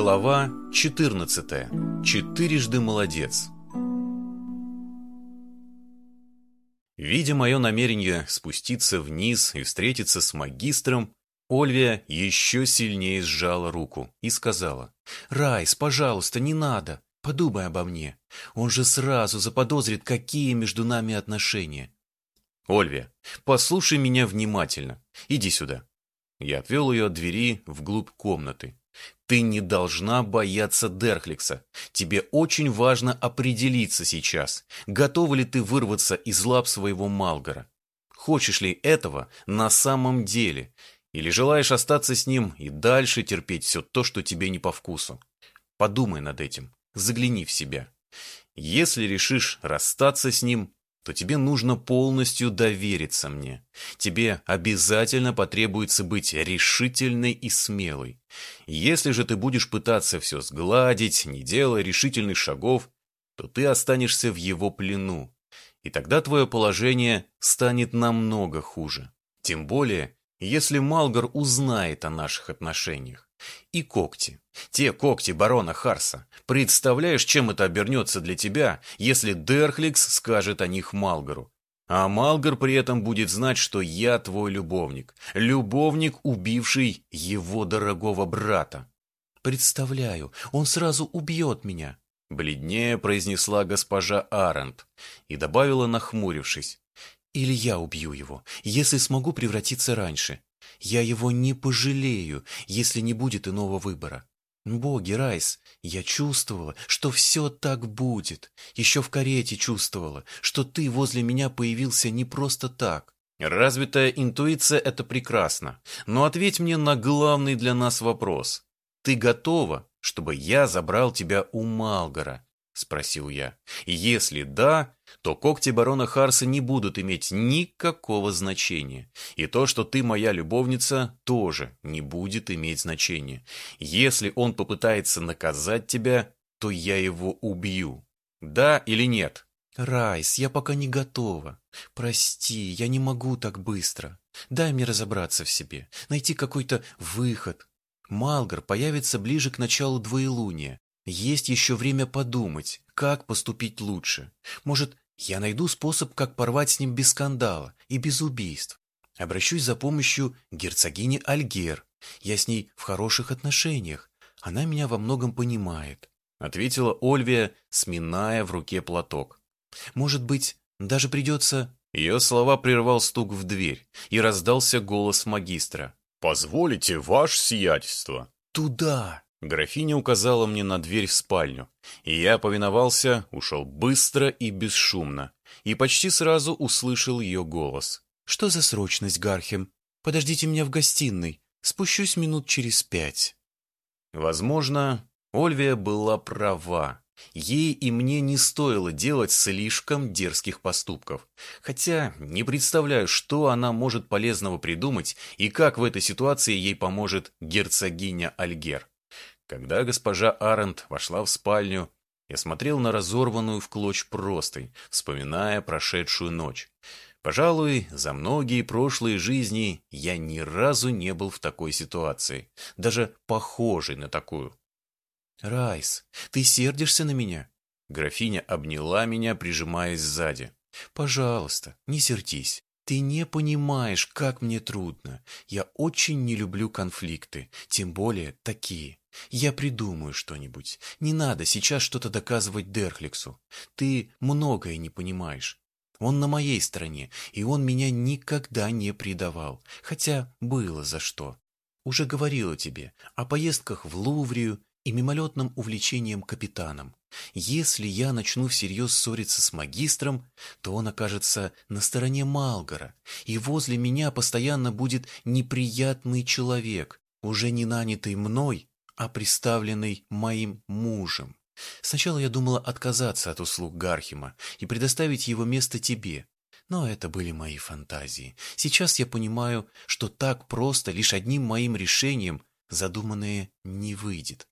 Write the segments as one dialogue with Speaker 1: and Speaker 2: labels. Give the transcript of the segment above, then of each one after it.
Speaker 1: Глава 14. Четырежды молодец. Видя мое намерение спуститься вниз и встретиться с магистром, Ольвия еще сильнее сжала руку и сказала, «Райс, пожалуйста, не надо, подумай обо мне. Он же сразу заподозрит, какие между нами отношения». «Ольвия, послушай меня внимательно. Иди сюда». Я отвел ее от двери вглубь комнаты. Ты не должна бояться Дерхликса. Тебе очень важно определиться сейчас, готова ли ты вырваться из лап своего Малгора. Хочешь ли этого на самом деле? Или желаешь остаться с ним и дальше терпеть все то, что тебе не по вкусу? Подумай над этим, загляни в себя. Если решишь расстаться с ним, то тебе нужно полностью довериться мне. Тебе обязательно потребуется быть решительной и смелой. Если же ты будешь пытаться все сгладить, не делая решительных шагов, то ты останешься в его плену. И тогда твое положение станет намного хуже. Тем более, если Малгар узнает о наших отношениях. И когти. Те когти барона Харса. Представляешь, чем это обернется для тебя, если Дерхликс скажет о них Малгару? А Малгар при этом будет знать, что я твой любовник. Любовник, убивший его дорогого брата. Представляю, он сразу убьет меня. Бледнее произнесла госпожа Арент и добавила, нахмурившись. Или я убью его, если смогу превратиться раньше. Я его не пожалею, если не будет иного выбора. Боги, Райс, я чувствовала, что все так будет. Еще в карете чувствовала, что ты возле меня появился не просто так. Развитая интуиция – это прекрасно. Но ответь мне на главный для нас вопрос. Ты готова, чтобы я забрал тебя у Малгора? — спросил я. «Если да, то когти барона Харса не будут иметь никакого значения. И то, что ты моя любовница, тоже не будет иметь значения. Если он попытается наказать тебя, то я его убью. Да или нет?» «Райс, я пока не готова. Прости, я не могу так быстро. Дай мне разобраться в себе, найти какой-то выход. Малгар появится ближе к началу двоелуния. Есть еще время подумать, как поступить лучше. Может, я найду способ, как порвать с ним без скандала и без убийств. Обращусь за помощью герцогини Альгер. Я с ней в хороших отношениях. Она меня во многом понимает. Ответила Ольвия, сминая в руке платок. Может быть, даже придется... Ее слова прервал стук в дверь, и раздался голос магистра. «Позволите, ваше сиятельство?» «Туда!» Графиня указала мне на дверь в спальню, и я повиновался, ушел быстро и бесшумно, и почти сразу услышал ее голос. «Что за срочность, Гархем? Подождите меня в гостиной, спущусь минут через пять». Возможно, Ольвия была права. Ей и мне не стоило делать слишком дерзких поступков. Хотя не представляю, что она может полезного придумать и как в этой ситуации ей поможет герцогиня Альгер. Когда госпожа Арент вошла в спальню, я смотрел на разорванную в клочь простынь, вспоминая прошедшую ночь. Пожалуй, за многие прошлые жизни я ни разу не был в такой ситуации, даже похожей на такую. «Райс, ты сердишься на меня?» Графиня обняла меня, прижимаясь сзади. «Пожалуйста, не сердись. Ты не понимаешь, как мне трудно. Я очень не люблю конфликты, тем более такие. Я придумаю что-нибудь. Не надо сейчас что-то доказывать Дерхликсу. Ты многое не понимаешь. Он на моей стороне, и он меня никогда не предавал. Хотя было за что. Уже говорила тебе о поездках в Луврию и мимолетном увлечением капитаном. Если я начну всерьез ссориться с магистром, то он окажется на стороне Малгора, и возле меня постоянно будет неприятный человек, уже не нанятый мной, а представленный моим мужем. Сначала я думала отказаться от услуг Гархима и предоставить его место тебе. Но это были мои фантазии. Сейчас я понимаю, что так просто лишь одним моим решением задуманное не выйдет.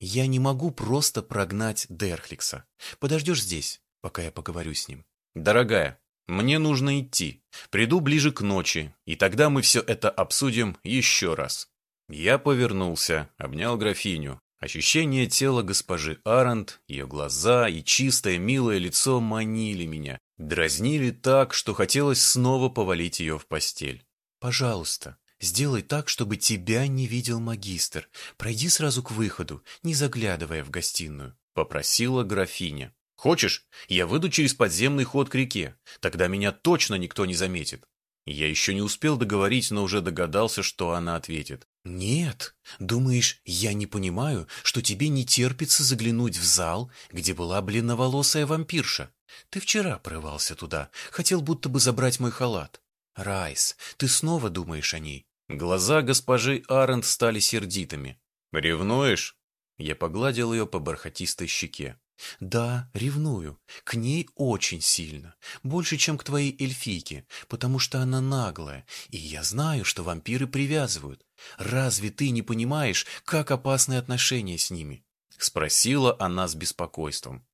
Speaker 1: Я не могу просто прогнать Дерхликса. Подождешь здесь, пока я поговорю с ним. Дорогая, мне нужно идти. Приду ближе к ночи, и тогда мы все это обсудим еще раз. Я повернулся, обнял графиню, Ощущение тела госпожи Арент, ее глаза и чистое милое лицо манили меня, дразнили так, что хотелось снова повалить ее в постель. «Пожалуйста, сделай так, чтобы тебя не видел магистр. Пройди сразу к выходу, не заглядывая в гостиную», — попросила графиня. «Хочешь, я выйду через подземный ход к реке? Тогда меня точно никто не заметит». Я еще не успел договорить, но уже догадался, что она ответит. «Нет, думаешь, я не понимаю, что тебе не терпится заглянуть в зал, где была бледноволосая вампирша? Ты вчера прорывался туда, хотел будто бы забрать мой халат. Райс, ты снова думаешь о ней?» Глаза госпожи Арент стали сердитыми. «Ревнуешь?» Я погладил ее по бархатистой щеке. Да, ревную. К ней очень сильно. Больше, чем к твоей эльфийке, потому что она наглая. И я знаю, что вампиры привязывают. Разве ты не понимаешь, как опасны отношения с ними? Спросила она с беспокойством.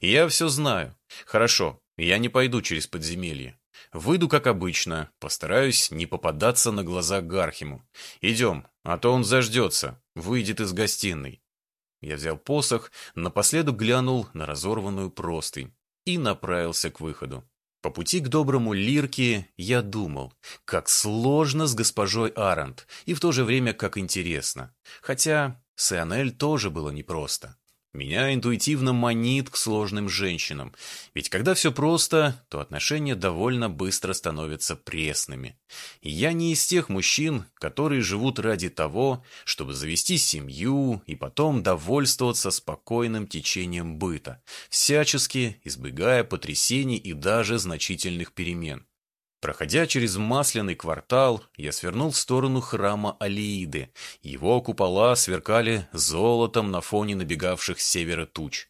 Speaker 1: Я все знаю. Хорошо, я не пойду через подземелье. Выйду, как обычно, постараюсь не попадаться на глаза Гархиму. Идем, а то он заждется, выйдет из гостиной. Я взял посох, напоследок глянул на разорванную простынь и направился к выходу. По пути к доброму Лирке я думал, как сложно с госпожой Арант, и в то же время как интересно. Хотя с Ионель тоже было непросто. Меня интуитивно манит к сложным женщинам, ведь когда все просто, то отношения довольно быстро становятся пресными. И я не из тех мужчин, которые живут ради того, чтобы завести семью и потом довольствоваться спокойным течением быта, всячески избегая потрясений и даже значительных перемен. Проходя через масляный квартал, я свернул в сторону храма Алииды. Его купола сверкали золотом на фоне набегавших с севера туч.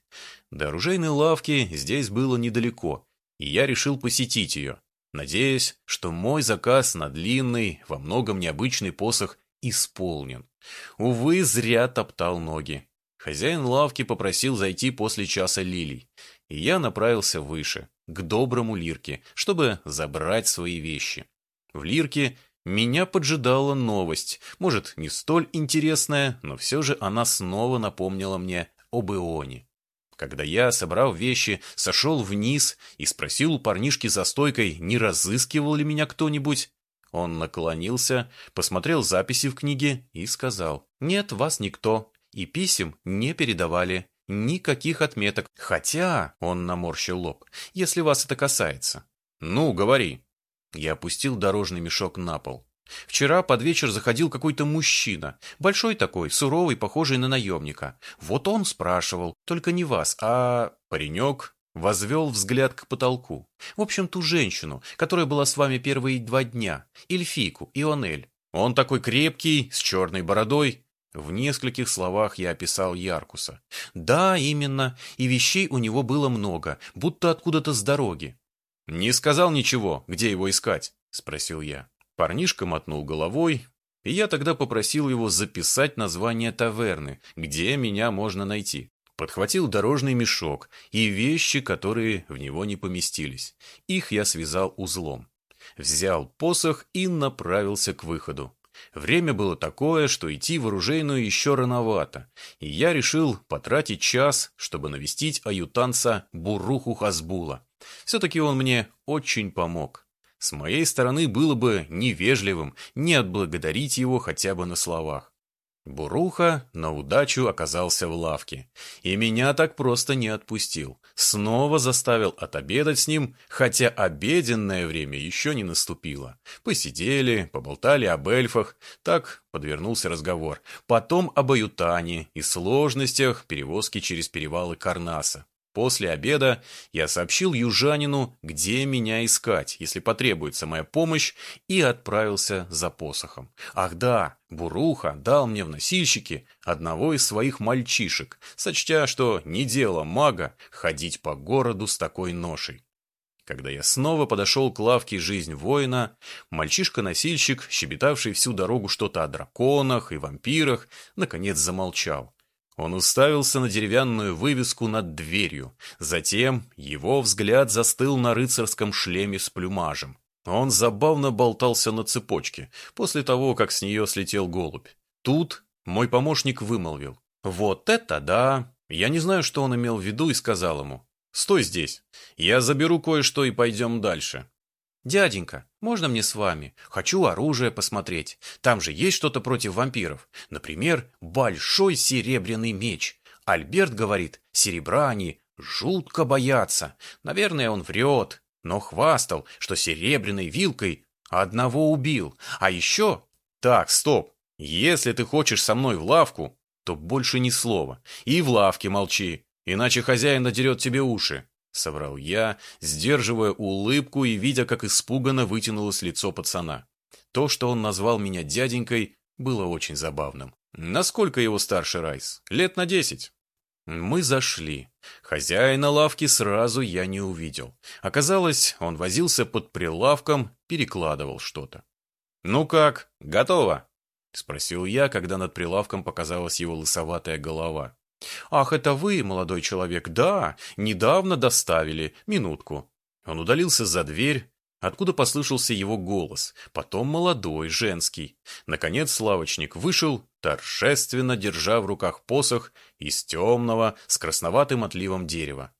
Speaker 1: До оружейной лавки здесь было недалеко, и я решил посетить ее, надеясь, что мой заказ на длинный, во многом необычный посох исполнен. Увы, зря топтал ноги. Хозяин лавки попросил зайти после часа лилий, и я направился выше, к доброму Лирке, чтобы забрать свои вещи. В Лирке меня поджидала новость, может, не столь интересная, но все же она снова напомнила мне об Ионе. Когда я, собрав вещи, сошел вниз и спросил у парнишки за стойкой, не разыскивал ли меня кто-нибудь, он наклонился, посмотрел записи в книге и сказал, «Нет, вас никто, и писем не передавали. Никаких отметок. Хотя, он наморщил лоб, если вас это касается. Ну, говори. Я опустил дорожный мешок на пол. Вчера под вечер заходил какой-то мужчина. Большой такой, суровый, похожий на наемника. Вот он спрашивал, только не вас, а... Паренек возвел взгляд к потолку. В общем, ту женщину, которая была с вами первые два дня. Эльфийку, Ионель. Он такой крепкий, с черной бородой. В нескольких словах я описал Яркуса. Да, именно, и вещей у него было много, будто откуда-то с дороги. «Не сказал ничего, где его искать?» – спросил я. Парнишка мотнул головой, и я тогда попросил его записать название таверны, где меня можно найти. Подхватил дорожный мешок и вещи, которые в него не поместились. Их я связал узлом. Взял посох и направился к выходу. Время было такое, что идти в оружейную еще рановато, и я решил потратить час, чтобы навестить аютанца Буруху Хазбула. Все-таки он мне очень помог. С моей стороны было бы невежливым не отблагодарить его хотя бы на словах. Буруха на удачу оказался в лавке, и меня так просто не отпустил. Снова заставил отобедать с ним, хотя обеденное время еще не наступило. Посидели, поболтали об эльфах, так подвернулся разговор. Потом об аютане и сложностях перевозки через перевалы Карнаса. После обеда я сообщил южанину, где меня искать, если потребуется моя помощь, и отправился за посохом. Ах да, Буруха дал мне в носильщике одного из своих мальчишек, сочтя, что не дело мага ходить по городу с такой ношей. Когда я снова подошел к лавке «Жизнь воина», мальчишка-носильщик, щебетавший всю дорогу что-то о драконах и вампирах, наконец замолчал. Он уставился на деревянную вывеску над дверью. Затем его взгляд застыл на рыцарском шлеме с плюмажем. Он забавно болтался на цепочке, после того, как с нее слетел голубь. Тут мой помощник вымолвил. Вот это да! Я не знаю, что он имел в виду и сказал ему. Стой здесь. Я заберу кое-что и пойдем дальше. «Дяденька, можно мне с вами? Хочу оружие посмотреть. Там же есть что-то против вампиров. Например, большой серебряный меч. Альберт говорит, серебра они жутко боятся. Наверное, он врет, но хвастал, что серебряной вилкой одного убил. А еще... Так, стоп. Если ты хочешь со мной в лавку, то больше ни слова. И в лавке молчи, иначе хозяин надерет тебе уши. — соврал я, сдерживая улыбку и видя, как испуганно вытянулось лицо пацана. То, что он назвал меня дяденькой, было очень забавным. Насколько его старше Райс? Лет на десять. Мы зашли. Хозяина лавки сразу я не увидел. Оказалось, он возился под прилавком, перекладывал что-то. «Ну как, готово?» — спросил я, когда над прилавком показалась его лысоватая голова. «Ах, это вы, молодой человек, да, недавно доставили, минутку». Он удалился за дверь, откуда послышался его голос, потом молодой, женский. Наконец лавочник вышел, торжественно держа в руках посох из темного с красноватым отливом дерева.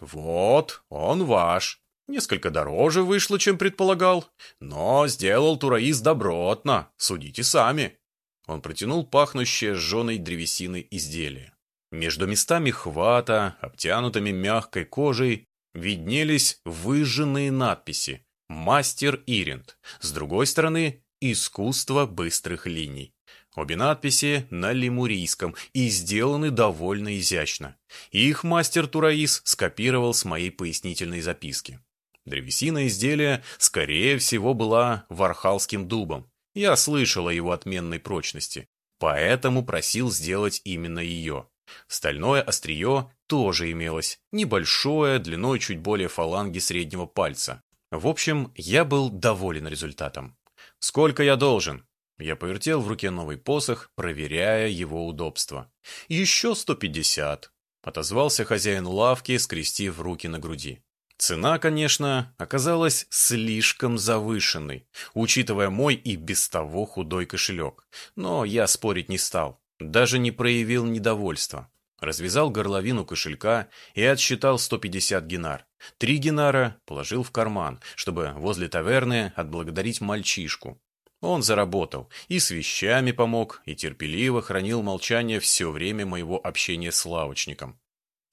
Speaker 1: «Вот, он ваш. Несколько дороже вышло, чем предполагал, но сделал Тураис добротно, судите сами». Он протянул пахнущее сжженной древесиной изделие. Между местами хвата, обтянутыми мягкой кожей, виднелись выжженные надписи «Мастер Иринд», с другой стороны «Искусство быстрых линий». Обе надписи на лемурийском и сделаны довольно изящно. Их мастер Тураис скопировал с моей пояснительной записки. Древесина изделия, скорее всего, была вархалским дубом. Я слышал о его отменной прочности, поэтому просил сделать именно ее. Стальное острие тоже имелось, небольшое, длиной чуть более фаланги среднего пальца. В общем, я был доволен результатом. «Сколько я должен?» Я повертел в руке новый посох, проверяя его удобство. «Еще сто пятьдесят», — отозвался хозяин лавки, скрестив руки на груди. Цена, конечно, оказалась слишком завышенной, учитывая мой и без того худой кошелек. Но я спорить не стал. Даже не проявил недовольства. Развязал горловину кошелька и отсчитал 150 гинар. Три гинара положил в карман, чтобы возле таверны отблагодарить мальчишку. Он заработал, и с вещами помог, и терпеливо хранил молчание все время моего общения с лавочником.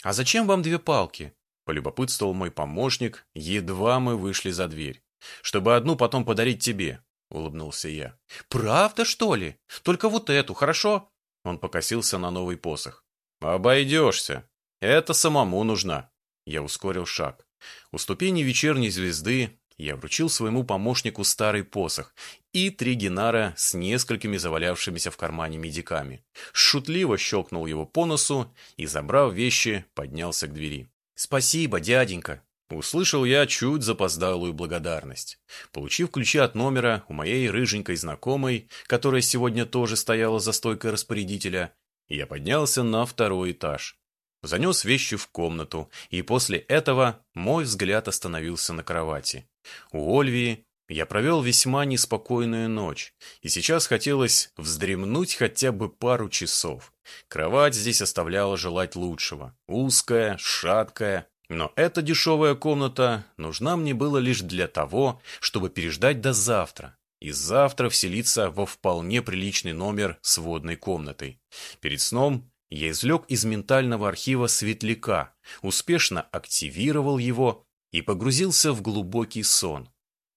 Speaker 1: «А зачем вам две палки?» – полюбопытствовал мой помощник, едва мы вышли за дверь. «Чтобы одну потом подарить тебе», – улыбнулся я. «Правда, что ли? Только вот эту, хорошо?» Он покосился на новый посох. «Обойдешься. Это самому нужна». Я ускорил шаг. У ступени вечерней звезды я вручил своему помощнику старый посох и три генара с несколькими завалявшимися в кармане медиками. Шутливо щелкнул его по носу и, забрав вещи, поднялся к двери. «Спасибо, дяденька!» Услышал я чуть запоздалую благодарность. Получив ключи от номера у моей рыженькой знакомой, которая сегодня тоже стояла за стойкой распорядителя, я поднялся на второй этаж. Занес вещи в комнату, и после этого мой взгляд остановился на кровати. У Ольвии я провел весьма неспокойную ночь, и сейчас хотелось вздремнуть хотя бы пару часов. Кровать здесь оставляла желать лучшего. Узкая, шаткая, но эта дешевая комната нужна мне было лишь для того, чтобы переждать до завтра, и завтра вселиться во вполне приличный номер с водной комнатой. Перед сном я извлек из ментального архива светляка, успешно активировал его и погрузился в глубокий сон.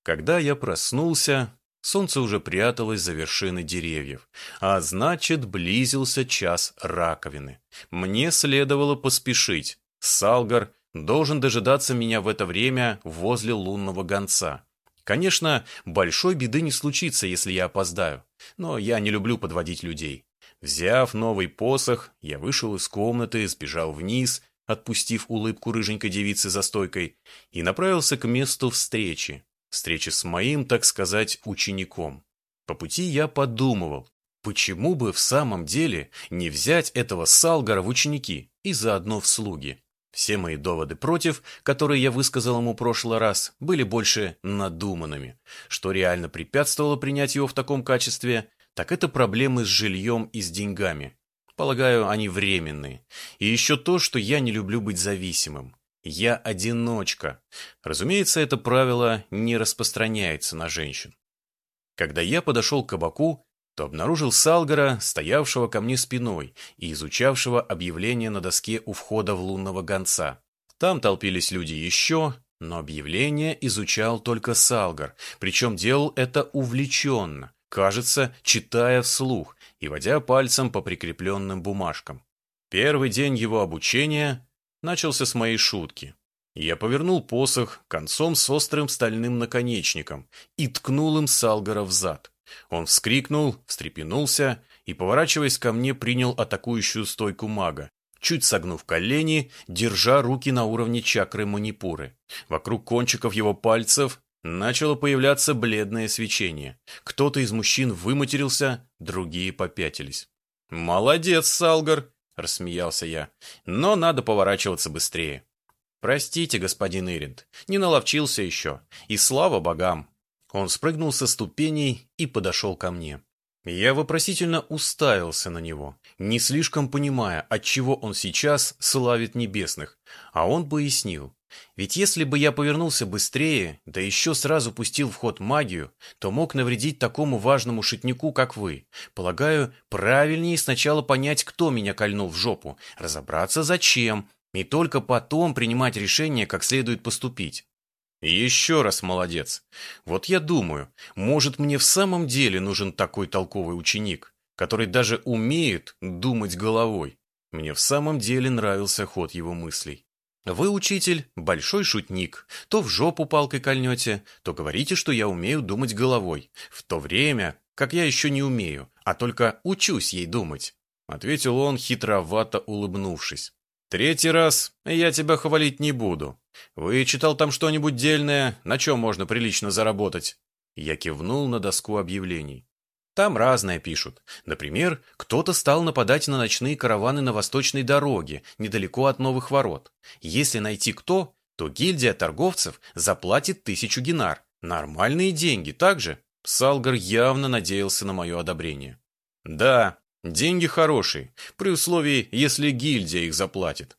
Speaker 1: Когда я проснулся, солнце уже пряталось за вершины деревьев, а значит, близился час раковины. Мне следовало поспешить. Салгар должен дожидаться меня в это время возле лунного гонца. Конечно, большой беды не случится, если я опоздаю, но я не люблю подводить людей. Взяв новый посох, я вышел из комнаты, сбежал вниз, отпустив улыбку рыженькой девицы за стойкой, и направился к месту встречи. Встречи с моим, так сказать, учеником. По пути я подумывал, почему бы в самом деле не взять этого Салгара в ученики и заодно в слуги. Все мои доводы против, которые я высказал ему в прошлый раз, были больше надуманными. Что реально препятствовало принять его в таком качестве, так это проблемы с жильем и с деньгами. Полагаю, они временные. И еще то, что я не люблю быть зависимым. Я одиночка. Разумеется, это правило не распространяется на женщин. Когда я подошел к кабаку, то обнаружил Салгара, стоявшего ко мне спиной и изучавшего объявление на доске у входа в лунного гонца. Там толпились люди еще, но объявление изучал только Салгар, причем делал это увлеченно, кажется, читая вслух и водя пальцем по прикрепленным бумажкам. Первый день его обучения начался с моей шутки. Я повернул посох концом с острым стальным наконечником и ткнул им Салгара в зад. Он вскрикнул, встрепенулся и, поворачиваясь ко мне, принял атакующую стойку мага, чуть согнув колени, держа руки на уровне чакры манипуры. Вокруг кончиков его пальцев начало появляться бледное свечение. Кто-то из мужчин выматерился, другие попятились. «Молодец, Салгар!» – рассмеялся я. «Но надо поворачиваться быстрее». «Простите, господин Иринд, не наловчился еще. И слава богам!» Он спрыгнул со ступеней и подошел ко мне. Я вопросительно уставился на него, не слишком понимая, отчего он сейчас славит небесных, а он пояснил. Ведь если бы я повернулся быстрее, да еще сразу пустил в ход магию, то мог навредить такому важному шутнику, как вы. Полагаю, правильнее сначала понять, кто меня кольнул в жопу, разобраться зачем, и только потом принимать решение, как следует поступить. Еще раз молодец. Вот я думаю, может мне в самом деле нужен такой толковый ученик, который даже умеет думать головой. Мне в самом деле нравился ход его мыслей. Вы, учитель, большой шутник. То в жопу палкой кольнете, то говорите, что я умею думать головой. В то время, как я еще не умею, а только учусь ей думать. Ответил он, хитровато улыбнувшись. Третий раз я тебя хвалить не буду. Вычитал там что-нибудь дельное, на чем можно прилично заработать? Я кивнул на доску объявлений. Там разное пишут. Например, кто-то стал нападать на ночные караваны на восточной дороге, недалеко от новых ворот. Если найти кто, то гильдия торговцев заплатит тысячу гинар. Нормальные деньги, так же? Салгар явно надеялся на мое одобрение. Да, Деньги хорошие, при условии, если гильдия их заплатит.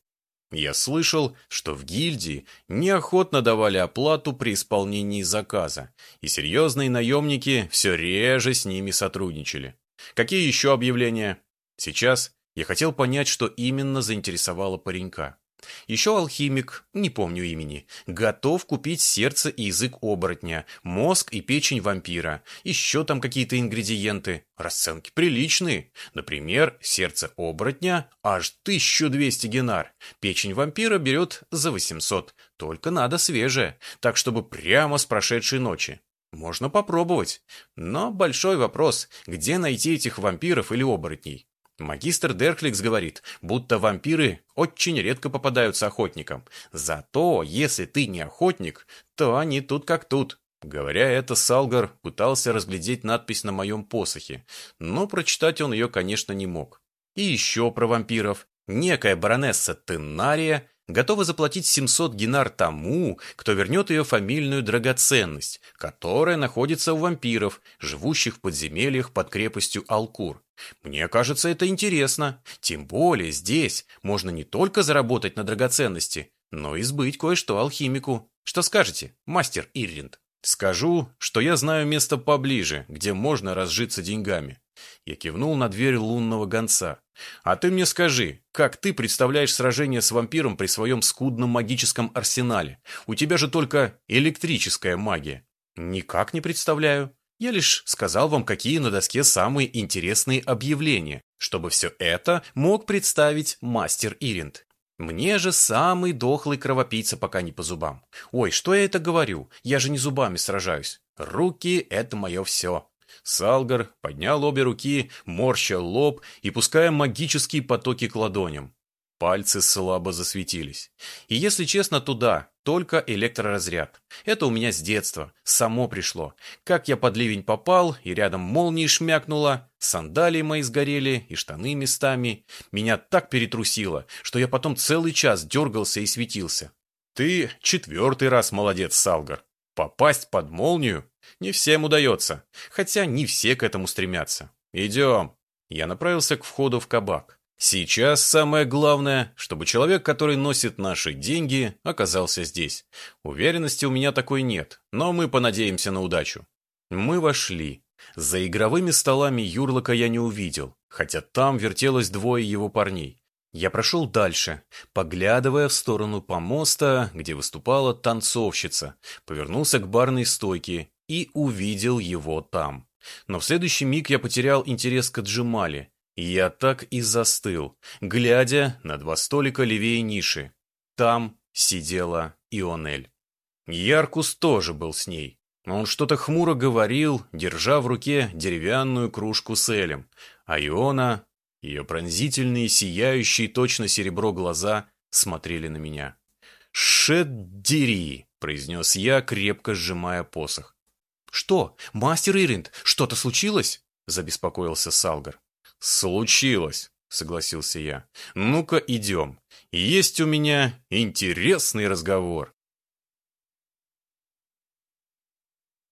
Speaker 1: Я слышал, что в гильдии неохотно давали оплату при исполнении заказа, и серьезные наемники все реже с ними сотрудничали. Какие еще объявления? Сейчас я хотел понять, что именно заинтересовало паренька. Еще алхимик, не помню имени, готов купить сердце и язык оборотня, мозг и печень вампира. Еще там какие-то ингредиенты. Расценки приличные. Например, сердце оборотня аж 1200 генар. Печень вампира берет за 800. Только надо свежее, так чтобы прямо с прошедшей ночи. Можно попробовать. Но большой вопрос, где найти этих вампиров или оборотней? Магистр Дерхликс говорит, будто вампиры очень редко попадаются охотникам. Зато, если ты не охотник, то они тут как тут. Говоря это, Салгар пытался разглядеть надпись на моем посохе, но прочитать он ее, конечно, не мог. И еще про вампиров. Некая баронесса Теннария готова заплатить 700 гинар тому, кто вернет ее фамильную драгоценность, которая находится у вампиров, живущих в подземельях под крепостью Алкур. Мне кажется, это интересно. Тем более здесь можно не только заработать на драгоценности, но и сбыть кое-что алхимику. Что скажете, мастер Ирринд? Скажу, что я знаю место поближе, где можно разжиться деньгами. Я кивнул на дверь лунного гонца. А ты мне скажи, как ты представляешь сражение с вампиром при своем скудном магическом арсенале? У тебя же только электрическая магия. Никак не представляю. Я лишь сказал вам, какие на доске самые интересные объявления, чтобы все это мог представить мастер Иринд. Мне же самый дохлый кровопийца пока не по зубам. Ой, что я это говорю? Я же не зубами сражаюсь. Руки — это мое все. Салгар поднял обе руки, морща лоб и пуская магические потоки к ладоням. Пальцы слабо засветились. И если честно, туда, только электроразряд. Это у меня с детства, само пришло. Как я под ливень попал, и рядом молнии шмякнуло, сандалии мои сгорели, и штаны местами. Меня так перетрусило, что я потом целый час дергался и светился. Ты четвертый раз молодец, Салгар. Попасть под молнию не всем удается, хотя не все к этому стремятся. Идем. Я направился к входу в кабак. Сейчас самое главное, чтобы человек, который носит наши деньги, оказался здесь. Уверенности у меня такой нет, но мы понадеемся на удачу. Мы вошли. За игровыми столами Юрлока я не увидел, хотя там вертелось двое его парней. Я прошел дальше, поглядывая в сторону помоста, где выступала танцовщица, повернулся к барной стойке и увидел его там. Но в следующий миг я потерял интерес к Джимали, я так и застыл, глядя на два столика левее ниши. Там сидела Ионель. Яркус тоже был с ней. Он что-то хмуро говорил, держа в руке деревянную кружку с элем, а Иона, ее пронзительные, сияющие точно серебро глаза, смотрели на меня. «Шеддери!» — произнес я, крепко сжимая посох. «Что, мастер Иринд, что-то случилось?» — забеспокоился Салгар. «Случилось», — согласился я. «Ну-ка, идем. Есть у меня интересный разговор».